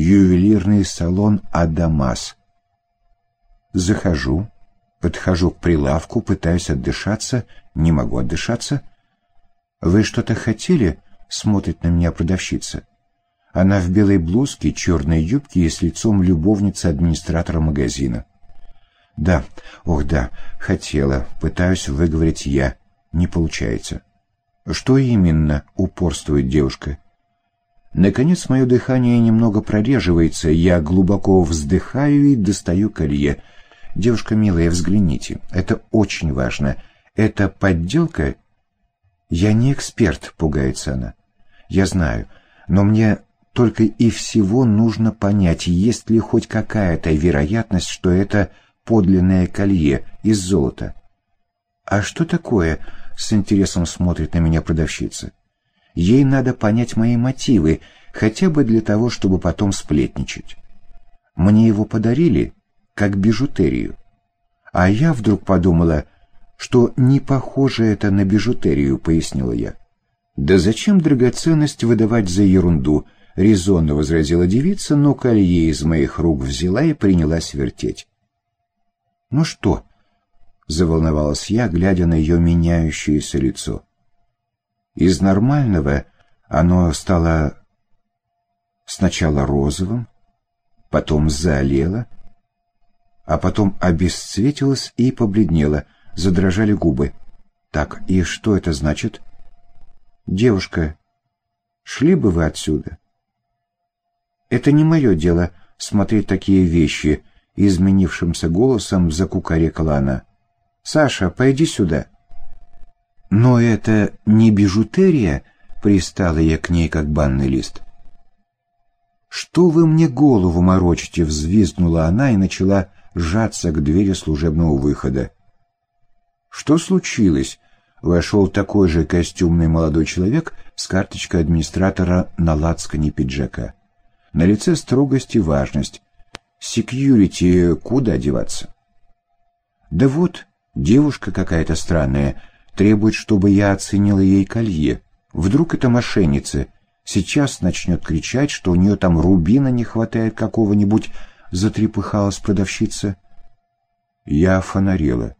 Ювелирный салон «Адамас». Захожу, подхожу к прилавку, пытаюсь отдышаться, не могу отдышаться. «Вы что-то хотели?» — смотрит на меня продавщица. Она в белой блузке, черной юбке и с лицом любовницы администратора магазина. «Да, ох да, хотела, пытаюсь выговорить я. Не получается». «Что именно?» — упорствует девушка. Наконец мое дыхание немного прореживается, я глубоко вздыхаю и достаю колье. «Девушка милая, взгляните, это очень важно. Это подделка?» «Я не эксперт», — пугается она. «Я знаю, но мне только и всего нужно понять, есть ли хоть какая-то вероятность, что это подлинное колье из золота». «А что такое?» — с интересом смотрит на меня продавщица. Ей надо понять мои мотивы, хотя бы для того, чтобы потом сплетничать. Мне его подарили, как бижутерию. А я вдруг подумала, что не похоже это на бижутерию, пояснила я. Да зачем драгоценность выдавать за ерунду? Резонно возразила девица, но колье из моих рук взяла и принялась вертеть. «Ну что?» — заволновалась я, глядя на ее меняющееся лицо. Из нормального оно стало сначала розовым, потом заолело, а потом обесцветилось и побледнело, задрожали губы. Так, и что это значит? Девушка, шли бы вы отсюда? Это не мое дело смотреть такие вещи, изменившимся голосом закукарекала она. Саша, пойди сюда. «Но это не бижутерия?» — пристала я к ней, как банный лист. «Что вы мне голову морочите?» — взвизгнула она и начала сжаться к двери служебного выхода. «Что случилось?» — вошел такой же костюмный молодой человек с карточкой администратора на лацкане пиджака. На лице строгость и важность. «Секьюрити куда деваться?» «Да вот, девушка какая-то странная», Требует, чтобы я оценила ей колье. Вдруг это мошенница. Сейчас начнет кричать, что у нее там рубина не хватает какого-нибудь, затрепыхалась продавщица. Я фонарела.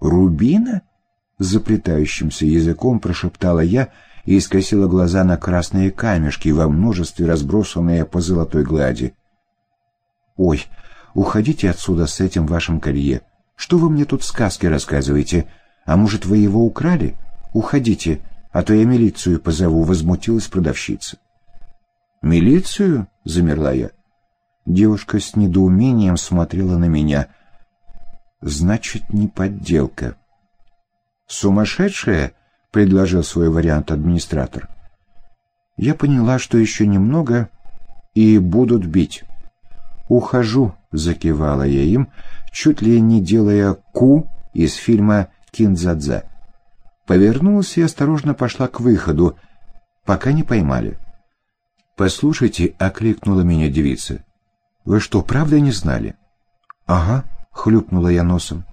«Рубина?» — заплетающимся языком прошептала я и скосила глаза на красные камешки во множестве разбросанные по золотой глади. «Ой, уходите отсюда с этим вашим колье. Что вы мне тут сказки рассказываете?» «А может, вы его украли? Уходите, а то я милицию позову», — возмутилась продавщица. «Милицию?» — замерла я. Девушка с недоумением смотрела на меня. «Значит, не подделка». «Сумасшедшая?» — предложил свой вариант администратор. Я поняла, что еще немного, и будут бить. «Ухожу», — закивала я им, чуть ли не делая «ку» из фильма Киндзадзе. Повернулась и осторожно пошла к выходу, пока не поймали. «Послушайте», — окликнула меня девица. «Вы что, правда не знали?» «Ага», — хлюпнула я носом.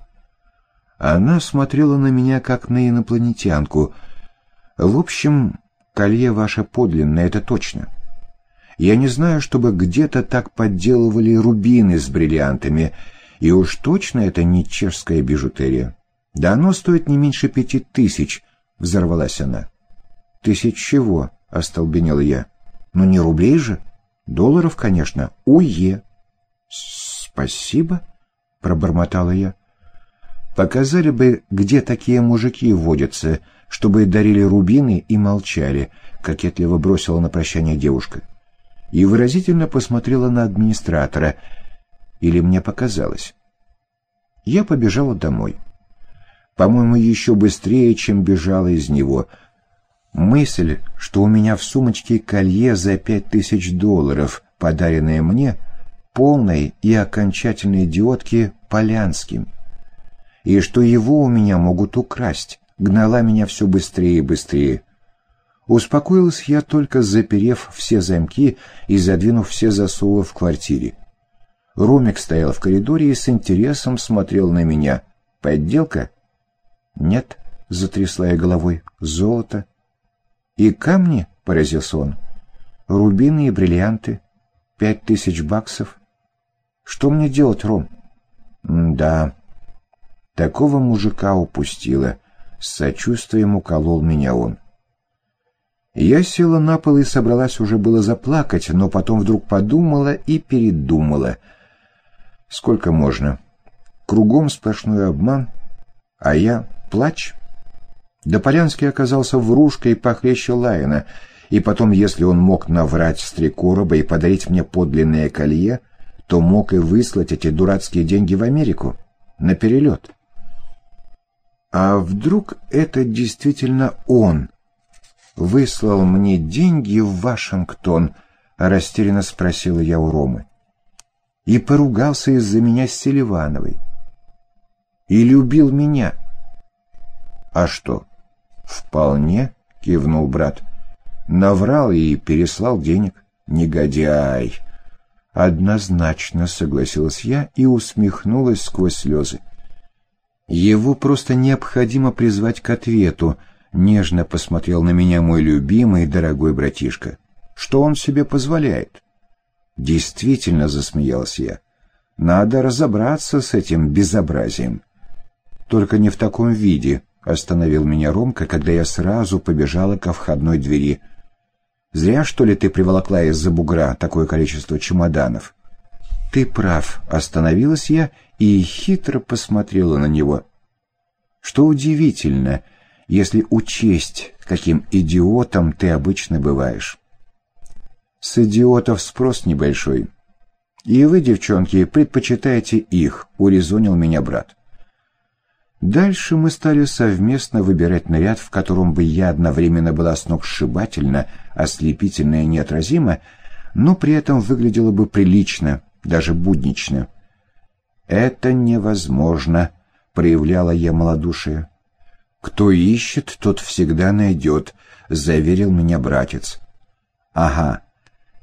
Она смотрела на меня, как на инопланетянку. «В общем, колье ваше подлинное, это точно. Я не знаю, чтобы где-то так подделывали рубины с бриллиантами, и уж точно это не чешская бижутерия». «Да оно стоит не меньше пяти тысяч», — взорвалась она. «Тысяч чего?» — остолбенел я. «Ну не рублей же. Долларов, конечно. Уе». «Спасибо», — пробормотала я. «Показали бы, где такие мужики водятся, чтобы дарили рубины и молчали», — кокетливо бросила на прощание девушка. И выразительно посмотрела на администратора. Или мне показалось. Я побежала домой по-моему, еще быстрее, чем бежала из него. Мысль, что у меня в сумочке колье за пять тысяч долларов, подаренное мне, полной и окончательной идиотки Полянским, и что его у меня могут украсть, гнала меня все быстрее и быстрее. Успокоилась я только, заперев все замки и задвинув все засовы в квартире. Ромик стоял в коридоре и с интересом смотрел на меня. «Подделка?» «Нет», — затрясла я головой, — «золото». «И камни?» — поразился он. «Рубины и бриллианты. пять тысяч баксов? Что мне делать, Ром? да, такого мужика упустила. С сочувствием уколол меня он. Я села на пол и собралась уже было заплакать, но потом вдруг подумала и передумала. Сколько можно? Кругом сплошной обман, а я плач. Да Полянский оказался врушкой похлеще Лайна, и потом, если он мог наврать с три короба и подарить мне подлинное колье, то мог и выслать эти дурацкие деньги в Америку, на перелет. А вдруг это действительно он выслал мне деньги в Вашингтон, растерянно спросила я у Ромы. И поругался из-за меня с Селивановой. И любил меня. А что? Вполне, кивнул брат. Наврал и переслал денег. Негодяй. Однозначно согласилась я и усмехнулась сквозь слезы. Его просто необходимо призвать к ответу, нежно посмотрел на меня мой любимый и дорогой братишка. Что он себе позволяет? Действительно, засмеялась я. Надо разобраться с этим безобразием. Только не в таком виде, остановил меня Ромка, когда я сразу побежала ко входной двери. Зря, что ли, ты приволокла из-за бугра такое количество чемоданов? Ты прав, остановилась я и хитро посмотрела на него. Что удивительно, если учесть, каким идиотом ты обычно бываешь. С идиотов спрос небольшой. И вы, девчонки, предпочитаете их, урезонил меня брат. Дальше мы стали совместно выбирать наряд, в котором бы я одновременно была сногсшибательна, ослепительна и неотразима, но при этом выглядела бы прилично, даже буднично. «Это невозможно», — проявляла я малодушие. «Кто ищет, тот всегда найдет», — заверил меня братец. «Ага,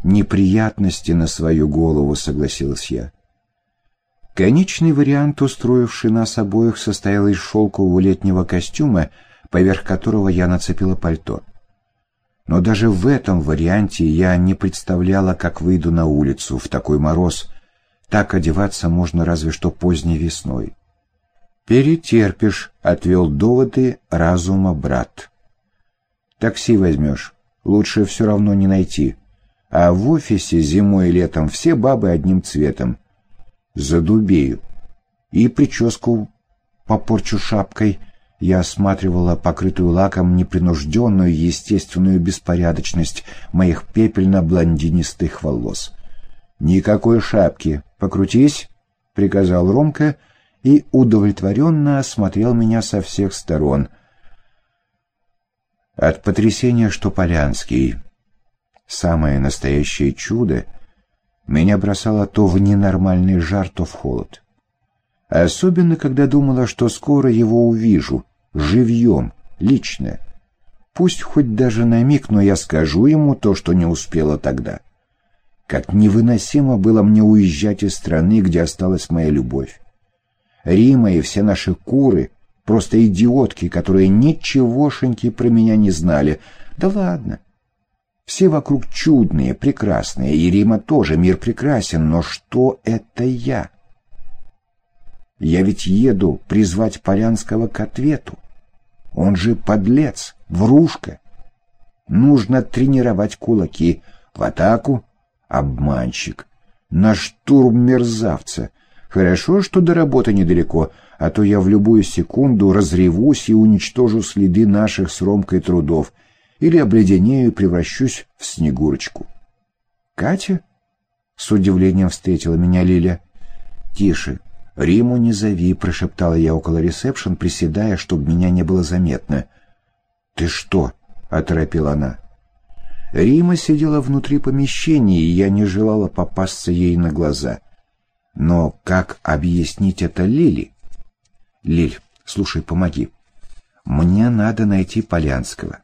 неприятности на свою голову», — согласилась я. Конечный вариант, устроивший нас обоих, состоял из шелкового летнего костюма, поверх которого я нацепила пальто. Но даже в этом варианте я не представляла, как выйду на улицу в такой мороз. Так одеваться можно разве что поздней весной. «Перетерпишь», — отвел доводы разума брат. «Такси возьмешь. Лучше все равно не найти. А в офисе зимой и летом все бабы одним цветом задубею. И прическу попорчу шапкой. Я осматривала покрытую лаком непринужденную естественную беспорядочность моих пепельно-блондинистых волос. «Никакой шапки. Покрутись!» — приказал Ромка и удовлетворенно осмотрел меня со всех сторон. От потрясения, что Полянский — самое настоящее чудо — меня бросало то в ненормальный жар, то в холод. Особенно, когда думала, что скоро его увижу, живьем, лично. Пусть хоть даже на миг, но я скажу ему то, что не успела тогда. Как невыносимо было мне уезжать из страны, где осталась моя любовь. Рима и все наши куры — просто идиотки, которые ничегошеньки про меня не знали. Да ладно, все вокруг чудные, прекрасные, и Рима тоже, мир прекрасен, но что это я? Я ведь еду призвать Полянского к ответу. Он же подлец, врушка. Нужно тренировать кулаки. В атаку — обманщик. На штурм мерзавца. Хорошо, что до работы недалеко, а то я в любую секунду разревусь и уничтожу следы наших с Ромкой трудов — или обледенею и превращусь в Снегурочку. «Катя?» — с удивлением встретила меня Лиля. «Тише, Риму не зови», — прошептала я около ресепшн, приседая, чтобы меня не было заметно. «Ты что?» — оторопила она. Рима сидела внутри помещения, и я не желала попасться ей на глаза. Но как объяснить это Лили? «Лиль, слушай, помоги. Мне надо найти Полянского.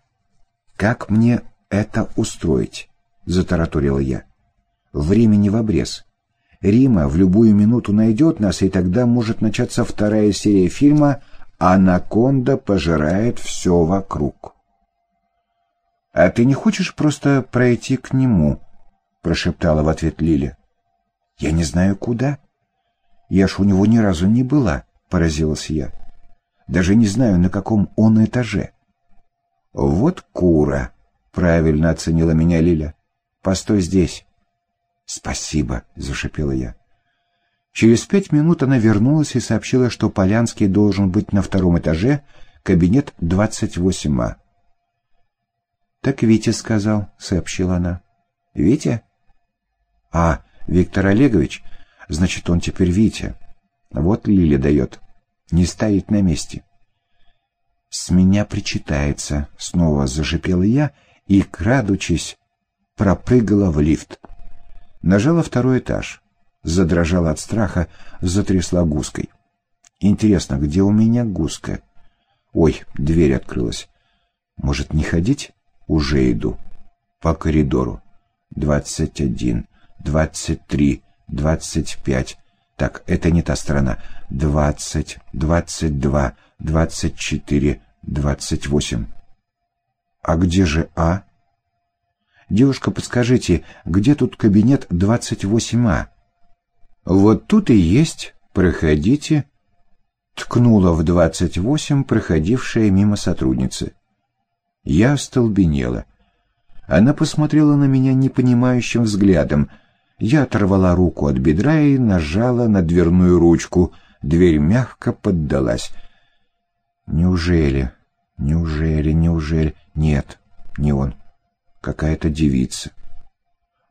«Как мне это устроить?» — затараторила я. «Времени в обрез. Рима в любую минуту найдет нас, и тогда может начаться вторая серия фильма «Анаконда пожирает все вокруг». «А ты не хочешь просто пройти к нему?» прошептала в ответ Лиля. «Я не знаю, куда. Я ж у него ни разу не была», — поразилась я. «Даже не знаю, на каком он этаже». «Вот кура», — правильно оценила меня Лиля. «Постой здесь». «Спасибо», — зашипела я. Через пять минут она вернулась и сообщила, что Полянский должен быть на втором этаже, кабинет 28А. «Так Витя сказал», — сообщила она. «Витя?» «А, Виктор Олегович? Значит, он теперь Витя. Вот Лиля дает. Не стоит на месте». «С меня причитается», — снова зашипела я и, крадучись, пропрыгала в лифт. Нажала второй этаж задрожала от страха, затрясла гуской. Интересно, где у меня гуска? Ой, дверь открылась. Может, не ходить? Уже иду. По коридору. Двадцать один, двадцать три, двадцать пять. Так, это не та сторона. Двадцать, двадцать два, двадцать четыре, двадцать восемь. А где же А? Девушка, подскажите, где тут кабинет 28А? «Вот тут и есть, проходите», — ткнула в двадцать восемь проходившая мимо сотрудницы. Я остолбенела. Она посмотрела на меня непонимающим взглядом. Я оторвала руку от бедра и нажала на дверную ручку. Дверь мягко поддалась. «Неужели? Неужели? Неужели? Нет, не он. Какая-то девица».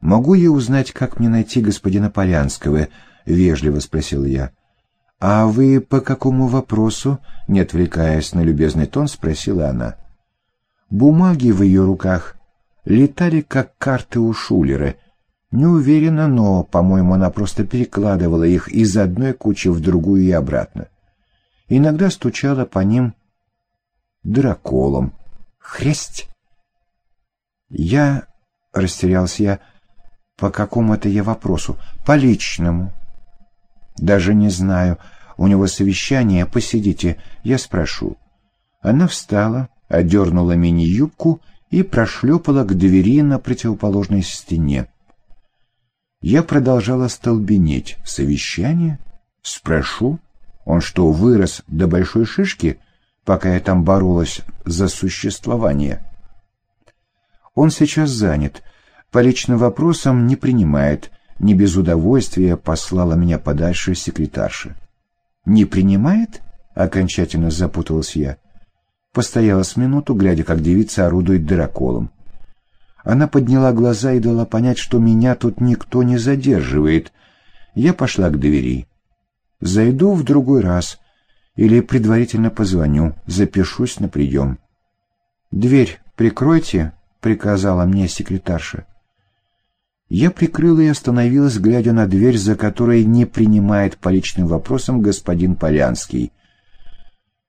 «Могу я узнать, как мне найти господина Полянского?» — вежливо спросил я. «А вы по какому вопросу?» — не отвлекаясь на любезный тон, спросила она. Бумаги в ее руках летали, как карты у Шулера. Не уверена, но, по-моему, она просто перекладывала их из одной кучи в другую и обратно. Иногда стучала по ним драколом. Хресть! Я... — растерялся я, — по какому это я вопросу? По личному. Даже не знаю. У него совещание. Посидите, я спрошу. Она встала, одернула мини-юбку и прошлепала к двери на противоположной стене. Я продолжала столбенеть. Совещание? Спрошу. Он что, вырос до большой шишки, пока я там боролась за существование? Он сейчас занят — по личным вопросам не принимает, не без удовольствия послала меня подальше секретарша. «Не принимает?» — окончательно запуталась я. Постояла с минуту, глядя, как девица орудует дыроколом. Она подняла глаза и дала понять, что меня тут никто не задерживает. Я пошла к двери. Зайду в другой раз или предварительно позвоню, запишусь на прием. «Дверь прикройте», — приказала мне секретарша. Я прикрыла и остановилась, глядя на дверь, за которой не принимает по личным вопросам господин Полянский.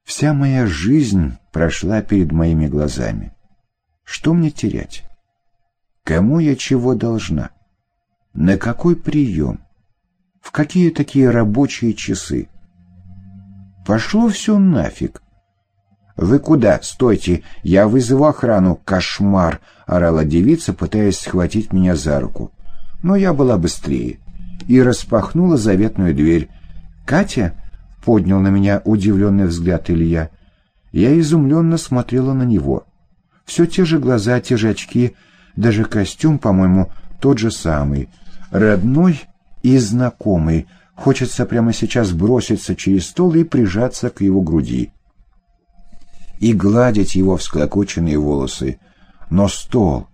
Вся моя жизнь прошла перед моими глазами. Что мне терять? Кому я чего должна? На какой прием? В какие такие рабочие часы? Пошло все нафиг. «Вы куда? Стойте! Я вызову охрану! Кошмар!» — орала девица, пытаясь схватить меня за руку. Но я была быстрее и распахнула заветную дверь. «Катя?» — поднял на меня удивленный взгляд Илья. Я изумленно смотрела на него. Все те же глаза, те же очки, даже костюм, по-моему, тот же самый. Родной и знакомый. Хочется прямо сейчас броситься через стол и прижаться к его груди и гладить его всклокоченные волосы. Но стол...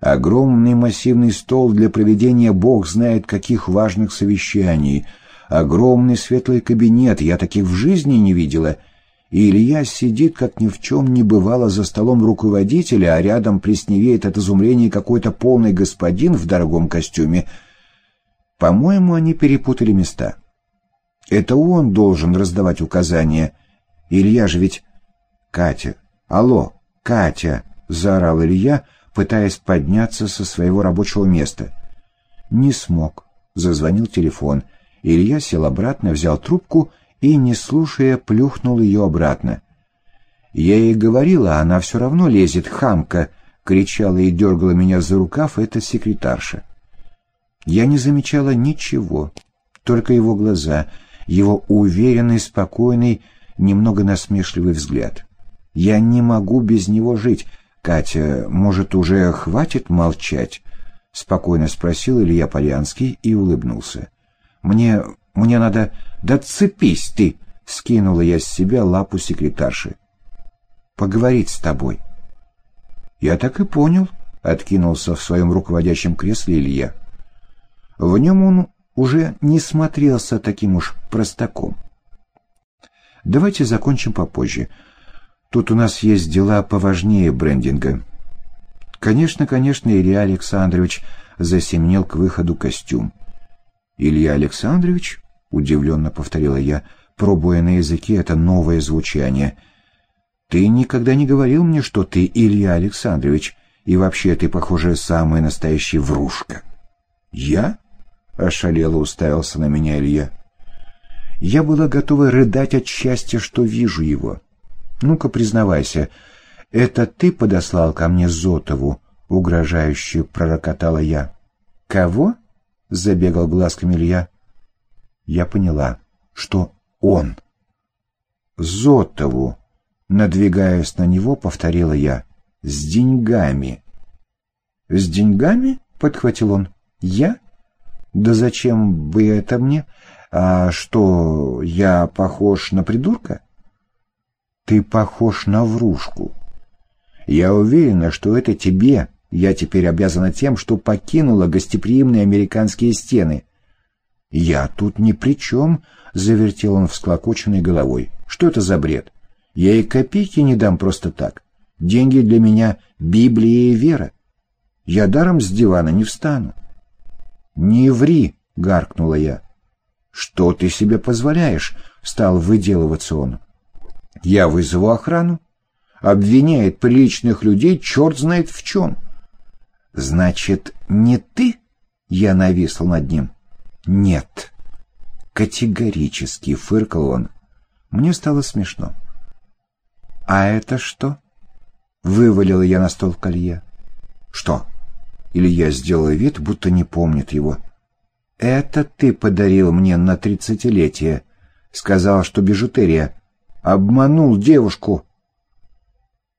Огромный массивный стол для проведения бог знает каких важных совещаний. Огромный светлый кабинет, я таких в жизни не видела. И Илья сидит, как ни в чем не бывало, за столом руководителя, а рядом плесневеет от изумления какой-то полный господин в дорогом костюме. По-моему, они перепутали места. Это он должен раздавать указания. Илья же ведь «Катя! Алло, Катя!» — заорал Илья, пытаясь подняться со своего рабочего места. Не смог. Зазвонил телефон. Илья сел обратно, взял трубку и, не слушая, плюхнул ее обратно. «Я ей говорила, она все равно лезет, хамка!» — кричала и дергала меня за рукав эта секретарша. Я не замечала ничего, только его глаза, его уверенный, спокойный, немного насмешливый взгляд. Я не могу без него жить. Катя, может, уже хватит молчать? Спокойно спросил Илья Полянский и улыбнулся. Мне... мне надо... Да цепись ты! Скинула я с себя лапу секретарши. Поговорить с тобой. Я так и понял, откинулся в своем руководящем кресле Илья. В нем он уже не смотрелся таким уж простаком. Давайте закончим попозже. Тут у нас есть дела поважнее брендинга. Конечно, конечно, Илья Александрович засеменил к выходу костюм. Илья Александрович, удивленно повторила я, пробуя на языке это новое звучание. Ты никогда не говорил мне, что ты Илья Александрович, и вообще ты, похоже, самый настоящий врушка. Я? — ошалело уставился на меня Илья. Я была готова рыдать от счастья, что вижу его. «Ну-ка, признавайся, это ты подослал ко мне Зотову?» — угрожающе пророкотала я. «Кого?» — забегал глазками Илья. Я поняла, что он. «Зотову!» — надвигаясь на него, повторила я. «С деньгами!» «С деньгами?» — подхватил он. «Я?» Да зачем бы это мне? А что, я похож на придурка? Ты похож на врушку. Я уверена, что это тебе я теперь обязана тем, что покинула гостеприимные американские стены. Я тут ни при чем, — завертел он всклокоченной головой. Что это за бред? Я и копейки не дам просто так. Деньги для меня — Библия и вера. Я даром с дивана не встану. «Не ври!» — гаркнула я. «Что ты себе позволяешь?» — стал выделываться он. «Я вызову охрану. Обвиняет приличных людей черт знает в чем». «Значит, не ты?» — я нависла над ним. «Нет». Категорически фыркал он. Мне стало смешно. «А это что?» — вывалила я на стол колье. «Что?» Или я сделал вид, будто не помнит его. «Это ты подарил мне на тридцатилетие. Сказал, что бижутерия. Обманул девушку».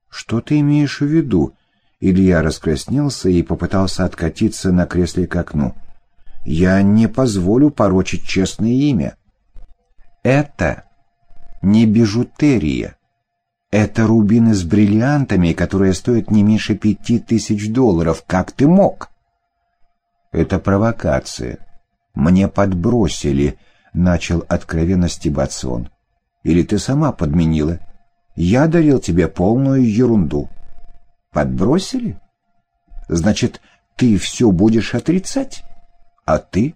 «Что ты имеешь в виду?» Илья раскраснелся и попытался откатиться на кресле к окну. «Я не позволю порочить честное имя». «Это не бижутерия. Это рубины с бриллиантами, которые стоят не меньше пяти тысяч долларов. Как ты мог? Это провокация. Мне подбросили, начал откровенно стебаться он. Или ты сама подменила? Я дарил тебе полную ерунду. Подбросили? Значит, ты все будешь отрицать? А ты?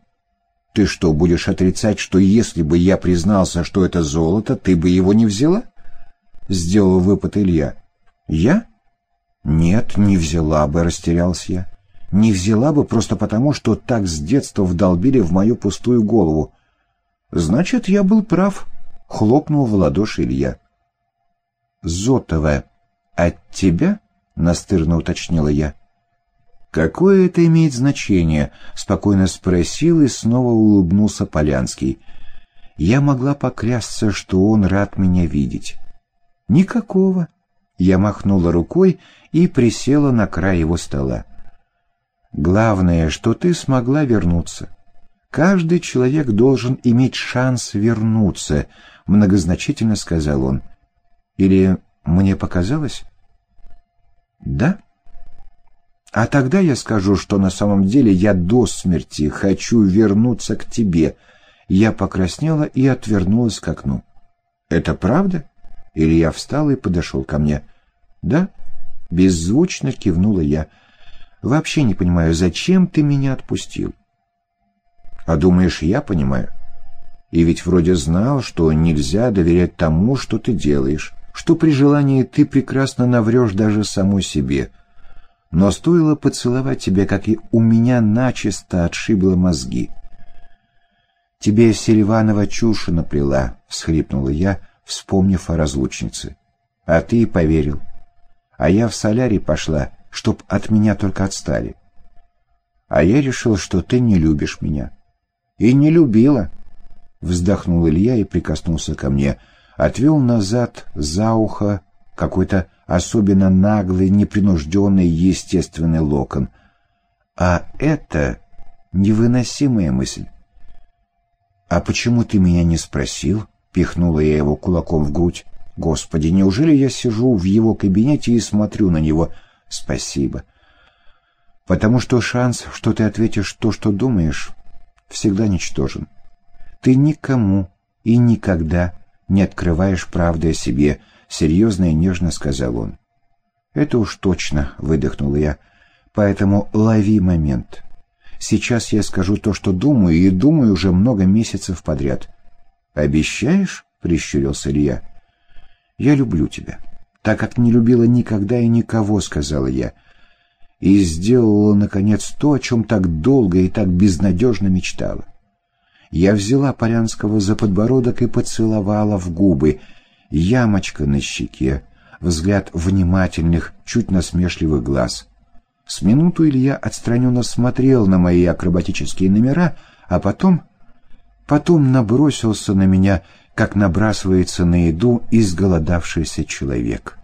Ты что, будешь отрицать, что если бы я признался, что это золото, ты бы его не взяла? — сделал выпад Илья. «Я?» «Нет, не взяла бы», — растерялся я. «Не взяла бы просто потому, что так с детства вдолбили в мою пустую голову». «Значит, я был прав», — хлопнул в ладоши Илья. «Зотова, от тебя?» — настырно уточнила я. «Какое это имеет значение?» — спокойно спросил и снова улыбнулся Полянский. Я могла поклясться, что он рад меня видеть. «Никакого». Я махнула рукой и присела на край его стола. «Главное, что ты смогла вернуться. Каждый человек должен иметь шанс вернуться», — многозначительно сказал он. «Или мне показалось?» «Да?» «А тогда я скажу, что на самом деле я до смерти хочу вернуться к тебе». Я покраснела и отвернулась к окну. «Это правда?» Илья встал и подошел ко мне. «Да?» — беззвучно кивнула я. «Вообще не понимаю, зачем ты меня отпустил?» «А думаешь, я понимаю?» «И ведь вроде знал, что нельзя доверять тому, что ты делаешь, что при желании ты прекрасно наврешь даже самой себе. Но стоило поцеловать тебя, как и у меня начисто отшибло мозги». «Тебе Селиванова чушь наплела», — всхрипнула я, вспомнив о разлучнице. А ты и поверил. А я в солярий пошла, чтоб от меня только отстали. А я решил, что ты не любишь меня. И не любила. Вздохнул Илья и прикоснулся ко мне. Отвел назад за ухо какой-то особенно наглый, непринужденный, естественный локон. А это невыносимая мысль. «А почему ты меня не спросил?» — пихнула я его кулаком в грудь. «Господи, неужели я сижу в его кабинете и смотрю на него?» «Спасибо. Потому что шанс, что ты ответишь то, что думаешь, всегда ничтожен. Ты никому и никогда не открываешь правды о себе», — серьезно и нежно сказал он. «Это уж точно», — выдохнул я. «Поэтому лови момент. Сейчас я скажу то, что думаю, и думаю уже много месяцев подряд». «Обещаешь?» — прищурился Илья. «Я люблю тебя, так как не любила никогда и никого», — сказала я. И сделала, наконец, то, о чем так долго и так безнадежно мечтала. Я взяла Полянского за подбородок и поцеловала в губы. Ямочка на щеке, взгляд внимательных, чуть насмешливых глаз. С минуту Илья отстраненно смотрел на мои акробатические номера, а потом... Потом набросился на меня, как набрасывается на еду изголодавшийся человек.